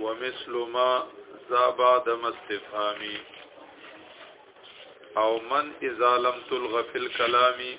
ومثل ما ذا بعد ما استفهامي او من اذا لم تلغ في الكلام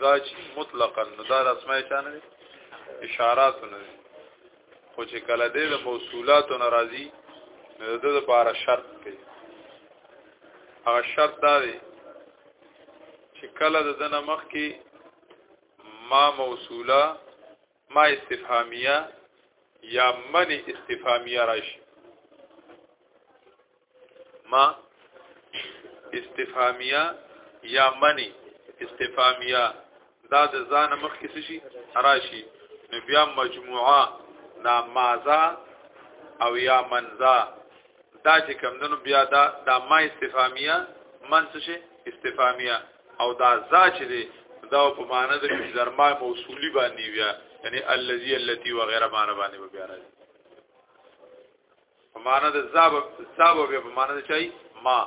دا چې مطلقاً نو دا اسماء چا نه اشارات نه خو چې کله دې د موصولات ناراضي نو د لپاره شرط دی هغه شرط دا دی چې کله د دنه مخ کې ما موصوله ما استفهامیه یا من استفهامیه راشي ما استفهامیه یا منی استفهامیه دا د ځان مخ کې شي راشي نو بیا مجموعه نا مازا او یا منزا دا چې کمندونو بیا دا د ما استفهامیه من څه شي استفهامیه او دا ذا چې دی دا په معنی د ذرما موصولی باندې بیا یعنی الذی التی وغیرہ معنی باندې بیا راځي په معنی د ذاب ذاب بیا په معنی د چای ما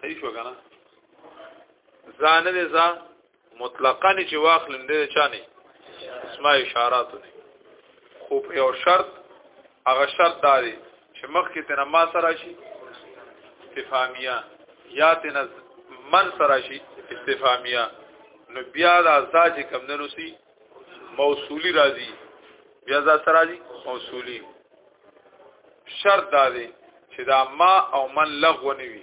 صحیح شو کنه ځان دې ځا مطلقاً چې واخلم دې چانه اسماء اشارات دي خو په یو شرط هغه شرط داري چې مخکې تنه ما سره شي استفهامیه یا تنه من سره شي استفهامیه نو بیا د ازاج کم دنو سي موصولی راځي بیا ځا سره راځي موصولی شرط داري چې دا ما او من لغو نه وي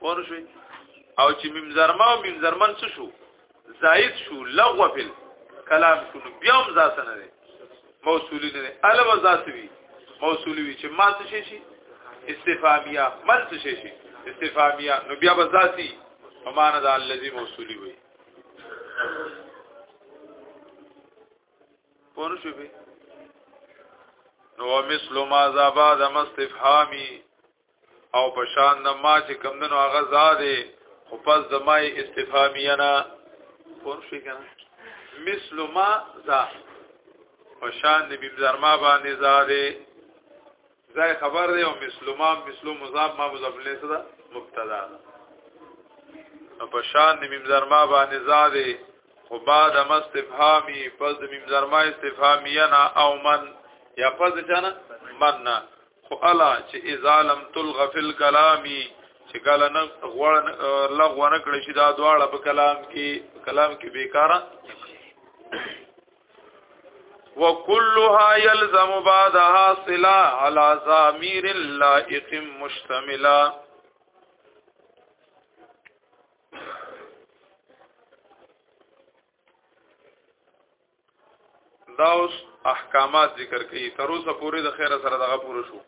پوه شئ او چې میم زرما او میم زرمن څه شو زائد شو لغو فل کلام شو بیا هم ذات نه دی موصولی نه دی الو ذات وی موصولی وی چې ما څه شي شي استفهامیه من څه شي شي استفهامیه نو بیا به ذاتی معنا د الذی موصولی وی پوه شئ نو مثل ما ذا بعد مستفهامی او په شان د ما چې کم دنو هغه زاده خو پس د ما استفهامیه نه پور شي کنه مثل ما ذا په شان د بیم زرما باندې زاده ځای خبر دی او مثل ما مثل مضاف ما مضاف له صدا مبتدا ده په شان د بیم زرما باندې زاده خو بعد ما استفهامی پس د بیم زرما استفهامیه نه او من یا پس چانه من نه خو الا چې اذا لم تلغ فی الكلام چې کله نه غوړ لغو نه کړی شي دا دواړه په کلام کې کلام کې بیکاره وكلها يلزم بعدها صلا على ضمير لائق مشتملا دا اوس احکامات ذکر کړي تر اوسه پورې د خیره سره دغه پوره شو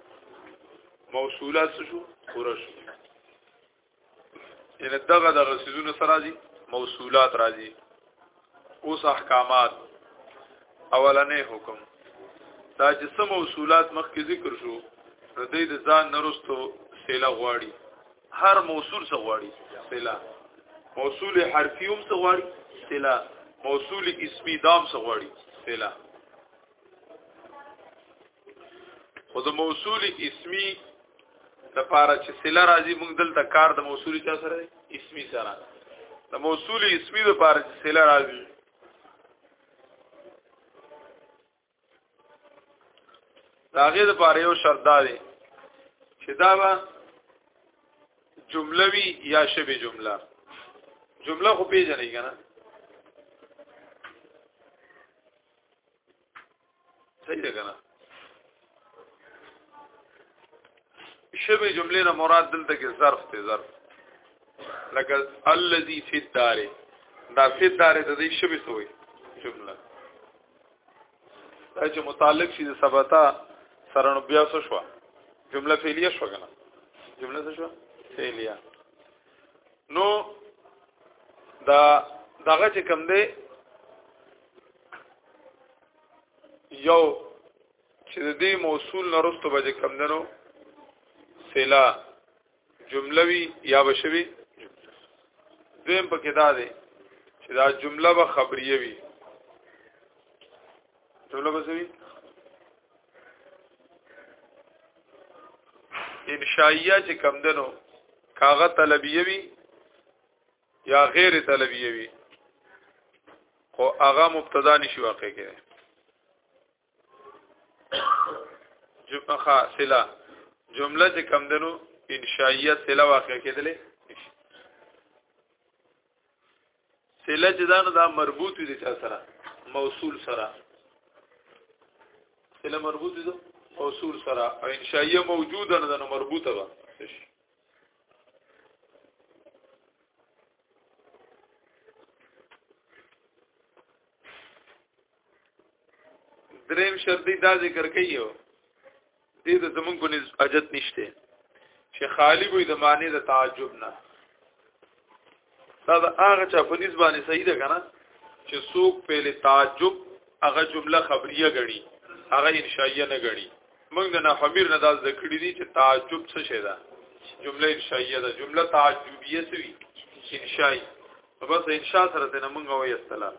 موصولات شو پوره شو ان دغه دغه سيزونه سره دي موصولات راځي اوس احکامات اولنې حکم دا چې سم موصولات مخکې ذکر شو د دې ځان نرستو سیلا غواړي هر موصول څه غواړي صله موصول حرفي هم څه غواړي صله موصول اسمی دام څه غواړي صله خو د موصول اسمی د پاره چې صله راځي موږ دلته کار د موصول چا سره دی اسمی سره د موصول اسمی د پاره چې صله راځي دا غیر د پاره یو شرط دا دی چې دا به جمله وی یا شبه جمله جمله خو پیژنې کنه صحیح ده کنه شبه جمله نه مراد دلته کې ظرف ته ظرف لکه الذي في الدار دا في الدار د دې شبه سوې جمله دا چې متعلق شي د ثبتا سره نو بیا څه شو جمله فعلیه شو کنه جمله څه شو فعلیه نو دا دغه چې کوم دی یو چې د دې موصول نرستو به کوم دنو سلا جمله وی یا بشوی دویم پکې دا دی چې دا جمله به خبریه وي جمله به وي انشائیه چې کم دنو کاغه طلبیه وي یا غیر طلبیه وي خو هغه مبتدا نشي واقع کېږي جمعه سلا جمله چې کم دنو انشائیه سلا واقع کېدلې سلا چې دا نو دا مربوط دي چا سره موصول سره سلا مربوط دي موصول سره او انشائیه موجوده نه نو مربوطه ده دریم شرط دی دا ذکر کوي دې د زمونږ په نس اجت نشته چې خالی وي د معنی د تعجب نه دا د هغه چا په نس باندې صحیح ده کنه چې څوک په له تعجب هغه جمله خبریه غړي هغه انشائیه نه غړي موږ د نافمیر نه دا ذکر دي چې تعجب څه شي ده جمله انشائیه ده جمله تعجبیه سوي انشائیه نو بس ان شاء سره ته مونږ وې استلا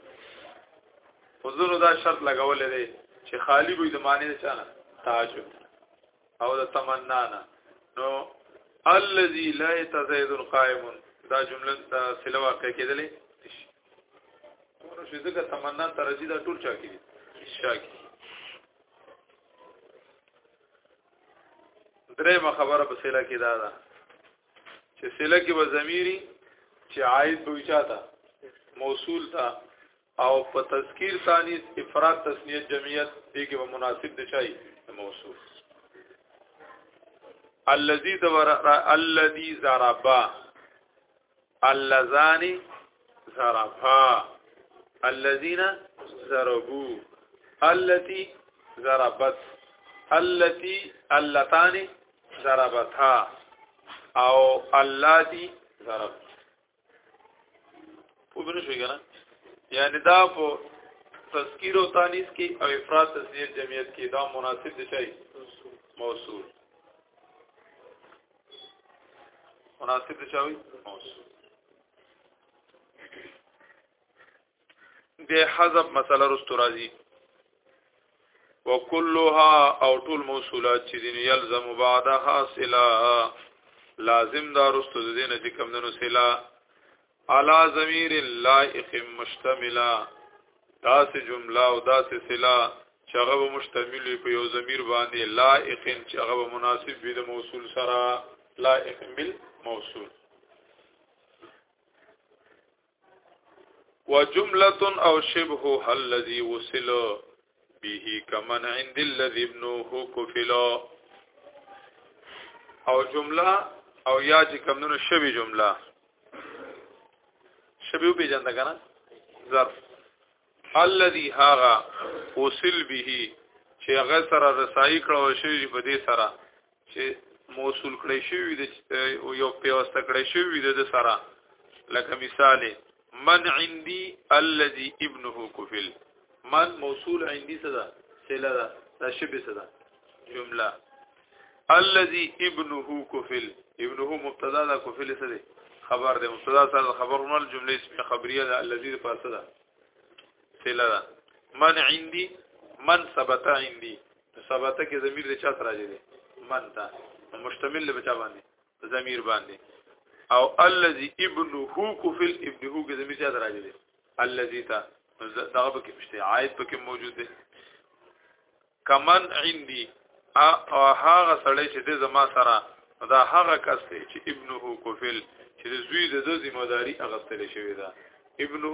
وزونو دا شرط لګولې دی چې خالی وي د معنی چانه تعجب او د تمنا نه نو الذي لا يتزيد القائم دا جمله دا سله واقع کېدلې نو شي ځکه تمنا ترجی دا ټول چا کېږي شاکي درېمه خبره په سیلا کې دا ده چې سله کې به ضمیری چې عائد به چاته موصول تا او په تذکیر ثانیت افراد تسنیه جمعیت دې کې به مناسب دي چای موصول الذي دور الذي ضربا اللذان ضربا الذين ضربوا التي ضربت التي اللتان ضربتها او الله دی ضرب وګورئ شوی کنه یعنی دا په تذکیر او تانیث کې او افراد تذکیر جمعیت کې دا مناسب دي شي موصول مناسب دي شي موصول د حذف مسله رستو راځي وکلها او ټول موصولات چې دین یلزم بعدها صلا لازم دا رستو د دین چې کم دنو صلا علا ضمیر لائق مشتملا داسې جمله او داسې صلا چې هغه مشتمل په یو ضمیر باندې لائق چې هغه مناسب وي د موصول سره لائق بالموصول وجمله او شبه الذي وصل به كمن عند الذي ابنه كفل او جمله او یا چې کمونو شبي جمله شبي په جنده کنه ظرف الذي هاغه وصل به چې هغه سره رسایي کړو شي په دې سره چې موصول کړی شوی د یو پیوسته کړی شوی د سره لکه مثال من عندي الذي ابنه كفل من موصول عندي صدا سلا دا تشب صدا جمله الذي ابنه كفل ابنه مبتدا دا كفل صدا خبر ده مبتدا سره خبر ونل جمله اسمه خبريه ده الذي په صدا سلا دا من عندي من ثبت عندي ثبت کې ضمیر د چا سره راځي دي من تا مشتمل به چا باندې ضمیر باندې او الذي ابنه كفل ابنه کې ضمیر چا سره راځي دي الذي تا دغه به کې مشته عائد پکې موجود دي کمن عندي او هغه سړی چې د زما سره دا هغه کس دی چې ابنه کوفل چې د زوی د ذمہ داری اغستل شوی دا ابنه